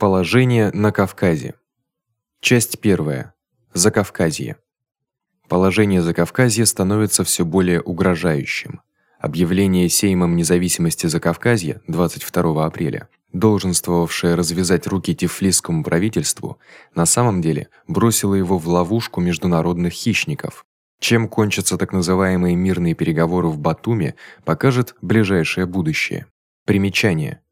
Положение на Кавказе. Часть первая. Закавказье. Положение Закавказья становится всё более угрожающим. Объявление Сеймом независимости Закавказья 22 апреля, долженствовавшее развязать руки тифлисскому правительству, на самом деле бросило его в ловушку международных хищников. Чем кончатся так называемые мирные переговоры в Батуми, покажет ближайшее будущее. Примечание: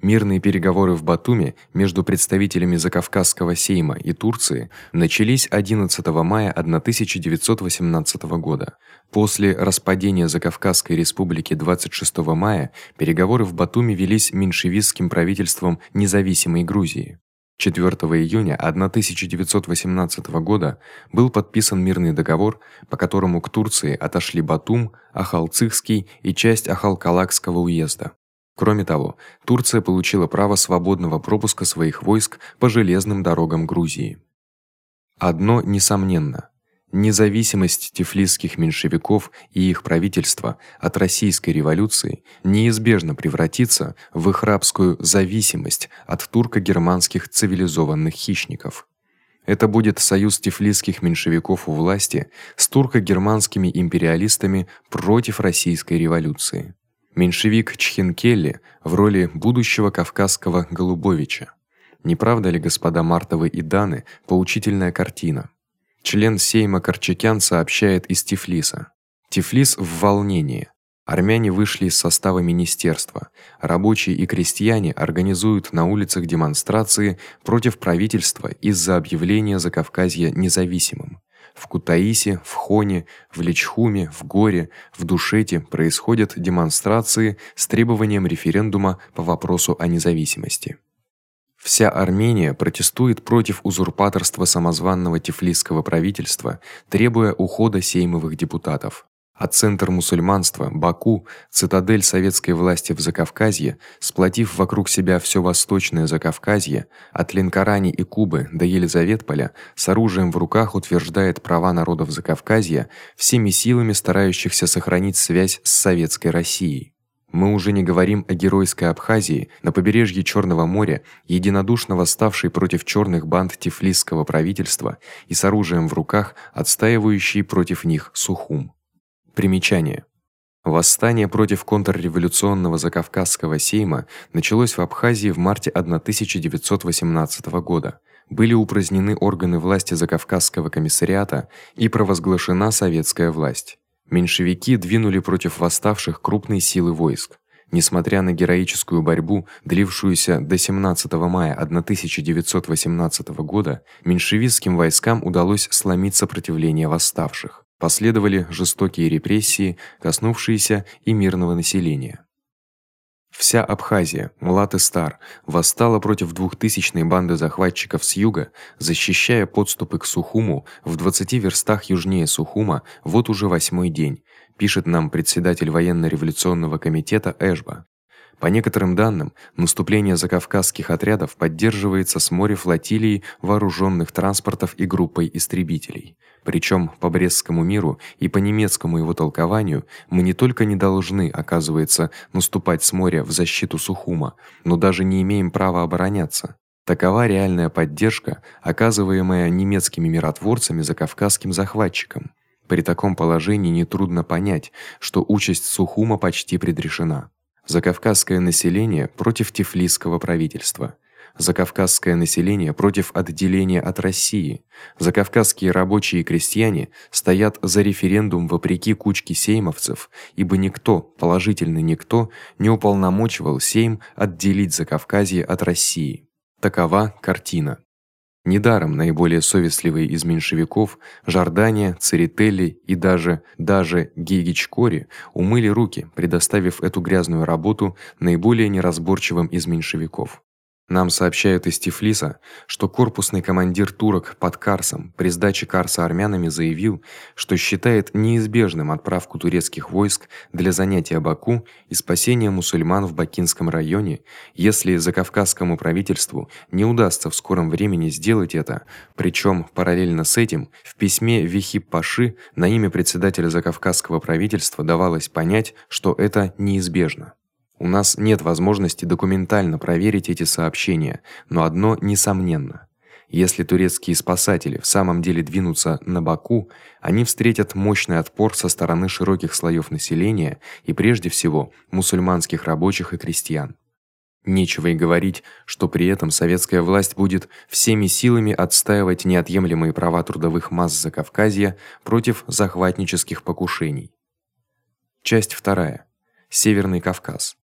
Мирные переговоры в Батуми между представителями Закавказского сейма и Турции начались 11 мая 1918 года. После распадения Закавказской республики 26 мая переговоры в Батуми велись меньшевистским правительством независимой Грузии. 4 июня 1918 года был подписан мирный договор, по которому к Турции отошли Батум, Ахалцихский и часть Ахалкалакского уезда. Кроме того, Турция получила право свободного пропуска своих войск по железным дорогам Грузии. Одно несомненно: независимость тифлисских меньшевиков и их правительства от российской революции неизбежно превратится в их рабскую зависимость от турко-германских цивилизованных хищников. Это будет союз тифлисских меньшевиков у власти с турко-германскими империалистами против российской революции меньшевик Чхинкелли в роли будущего кавказского Голубовича. Не правда ли, господа Мартовы и Даны, поучительная картина? Член Сейма Корчакян сообщает из Тифлиса. Тифлис в волнении. Армяне вышли из состава министерства. Рабочие и крестьяне организуют на улицах демонстрации против правительства из-за объявления Закавказья независимым. В Кутаисе, в Хоне, в Личхуме, в Горе, в Душете происходят демонстрации с требованием референдума по вопросу о независимости. Вся Армения протестует против узурпаторства самозванного тифлисского правительства, требуя ухода сеймовых депутатов а центр мусульманства Баку, цитадель советской власти в Закавказье, сплотив вокруг себя всё восточное Закавказье, от Ленкорани и Кубы до Елизаветполя, с оружием в руках утверждает права народов Закавказья, всеми силами старающихся сохранить связь с советской Россией. Мы уже не говорим о геройской Абхазии, на побережье Чёрного моря, единодушно восставшей против чёрных банд тифлисского правительства и с оружием в руках отстаивающей против них Сухум. Примечание. Восстание против контрреволюционного закавказского сейма началось в Абхазии в марте 1918 года. Были упразднены органы власти Закавказского комиссариата и провозглашена советская власть. Меньшевики двинули против восставших крупные силы войск. Несмотря на героическую борьбу, длившуюся до 17 мая 1918 года, меньшевистским войскам удалось сломить сопротивление восставших. Последовали жестокие репрессии, коснувшиеся и мирного населения. Вся Абхазия, млад и стар, восстала против двухтысячной банды захватчиков с юга, защищая подступы к Сухуму в 20 верстах южнее Сухума вот уже восьмой день, пишет нам председатель военно-революционного комитета Эшба. По некоторым данным, наступление закавказских отрядов поддерживается с моря флотилией вооружённых транспортов и группой истребителей. Причём по Брестскому миру и по немецкому его толкованию мы не только не должны, оказывается, наступать с моря в защиту Сухума, но даже не имеем права обороняться. Такова реальная поддержка, оказываемая немецкими миротворцами закавказским захватчикам. При таком положении не трудно понять, что участь Сухума почти предрешена. Закавказское население против тифлисского правительства. Закавказское население против отделения от России. Закавказские рабочие и крестьяне стоят за референдум вопреки кучке сеймовцев, ибо никто, положительно никто, не уполномочивал сейм отделить Закавказье от России. Такова картина. Недаром наиболее совестливые из меньшевиков Жордания, Церетели и даже даже Гегичкори умыли руки, предоставив эту грязную работу наиболее неразборчивым из меньшевиков. Нам сообщают из Тифлиса, что корпусный командир турок под Карсом при сдаче Карса армянами заявил, что считает неизбежным отправку турецких войск для занятия Баку и спасения мусульман в Бакинском районе, если закавказскому правительству не удастся в скором времени сделать это. Причём параллельно с этим в письме Вихип-паши на имя председателя закавказского правительства давалось понять, что это неизбежно. У нас нет возможности документально проверить эти сообщения, но одно несомненно: если турецкие спасатели в самом деле двинутся на Баку, они встретят мощный отпор со стороны широких слоёв населения и прежде всего мусульманских рабочих и крестьян. Нечего и говорить, что при этом советская власть будет всеми силами отстаивать неотъемлемые права трудовых масс Закавказья против захватнических покушений. Часть вторая. Северный Кавказ.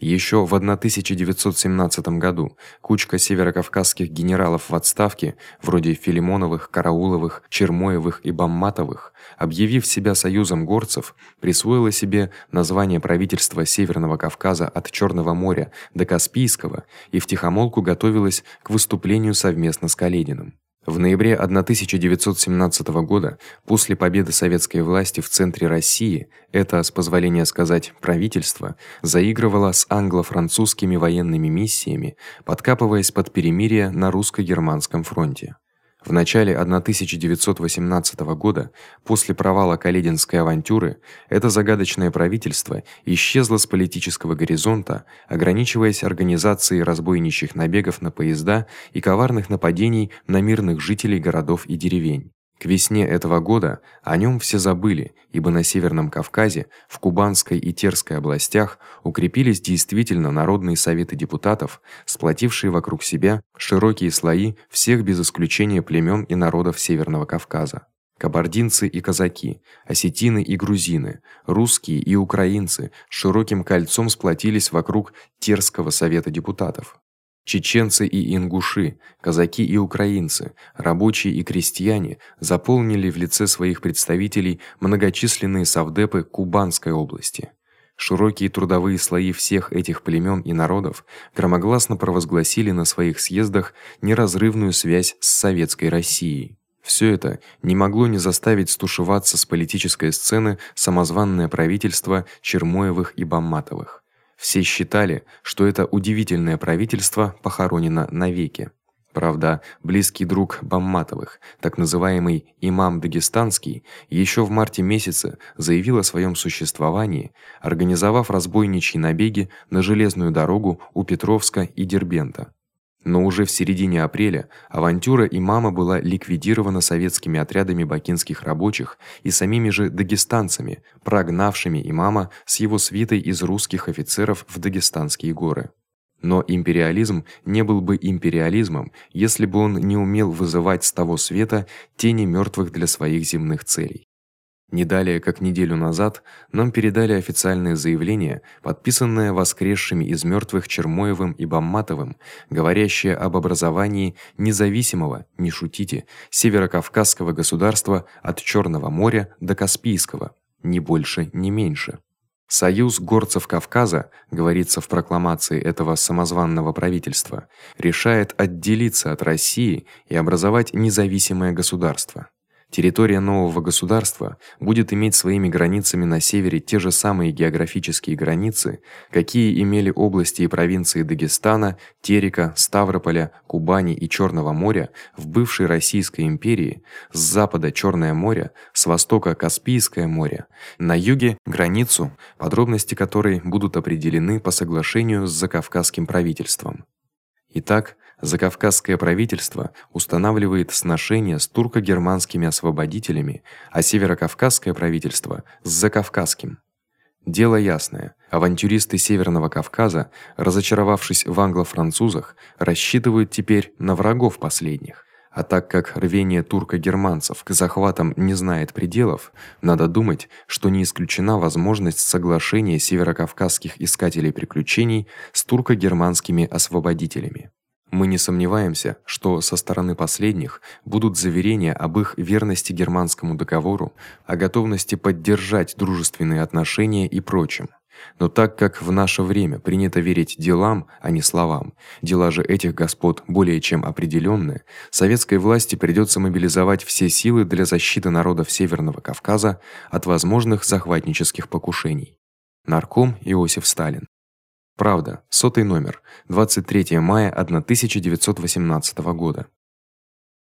Ещё в 1917 году кучка северокавказских генералов в отставке, вроде Филимоновых, Карауловых, Чермоевых и Бамматовых, объявив себя союзом горцев, присвоила себе название правительства Северного Кавказа от Чёрного моря до Каспийского и втихомолку готовилась к выступлению совместно с Калединым. В ноябре 1917 года, после победы советской власти в центре России, это, с позволения сказать, правительство заигрывало с англо-французскими военными миссиями, подкапываясь под перемирие на русско-германском фронте. В начале 1918 года, после провала Калединской авантюры, это загадочное правительство исчезло с политического горизонта, ограничиваясь организацией разбойничьих набегов на поезда и коварных нападений на мирных жителей городов и деревень. К весне этого года о нём все забыли, ибо на Северном Кавказе, в Кубанской и Терской областях укрепились действительно народные советы депутатов, сплотившие вокруг себя широкие слои всех без исключения племён и народов Северного Кавказа. Кабардинцы и казаки, осетины и грузины, русские и украинцы широким кольцом сплотились вокруг Терского совета депутатов. Чеченцы и ингуши, казаки и украинцы, рабочие и крестьяне заполнили в лице своих представителей многочисленные совдепы Кубанской области. Широкие трудовые слои всех этих племён и народов громогласно провозгласили на своих съездах неразрывную связь с советской Россией. Всё это не могло не заставить стушеваться с политической сцены самозванное правительство Чермоевых и Бамматовых. Все считали, что это удивительное правительство похоронено навеки. Правда, близкий друг Бамматовых, так называемый имам дагестанский, ещё в марте месяце заявил о своём существовании, организовав разбойничьи набеги на железную дорогу у Петровска и Дербента. Но уже в середине апреля авантюра имама была ликвидирована советскими отрядами бакинских рабочих и самими же дагестанцами, прогнавшими имама с его свитой из русских офицеров в дагестанские горы. Но империализм не был бы империализмом, если бы он не умел вызывать с того света тени мёртвых для своих земных целей. Не далее, как неделю назад, нам передали официальное заявление, подписанное воскресшими из мёртвых Чермоевым и Бамматовым, говорящее об образовании независимого, не шутите, северокавказского государства от Чёрного моря до Каспийского, ни больше, ни меньше. Союз горцев Кавказа, говорится в прокламации этого самозванного правительства, решает отделиться от России и образовать независимое государство. Территория нового государства будет иметь своими границами на севере те же самые географические границы, какие имели области и провинции Дагестана, Терека, Ставрополя, Кубани и Чёрного моря в бывшей Российской империи, с запада Чёрное море, с востока Каспийское море, на юге границу, подробности которой будут определены по соглашению с закавказским правительством. Итак, Закавказское правительство устанавливает сношения с турко-германскими освободителями, а северокавказское правительство с закавказским. Дело ясное. Авантюристы Северного Кавказа, разочаровавшись в англо-французах, рассчитывают теперь на врагов последних. А так как рвение турко-германцев к захватам не знает пределов, надо думать, что не исключена возможность соглашения северокавказских искателей приключений с турко-германскими освободителями. Мы не сомневаемся, что со стороны последних будут заверения об их верности германскому договору, о готовности поддержать дружественные отношения и прочем. Но так как в наше время принято верить делам, а не словам, дела же этих господ более чем определённы, советской власти придётся мобилизовать все силы для защиты народов Северного Кавказа от возможных захватнических покушений. Нарком Иосиф Сталин Правда, сотый номер, 23 мая 1918 года.